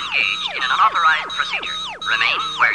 engaged in an unauthorized procedure. Remain where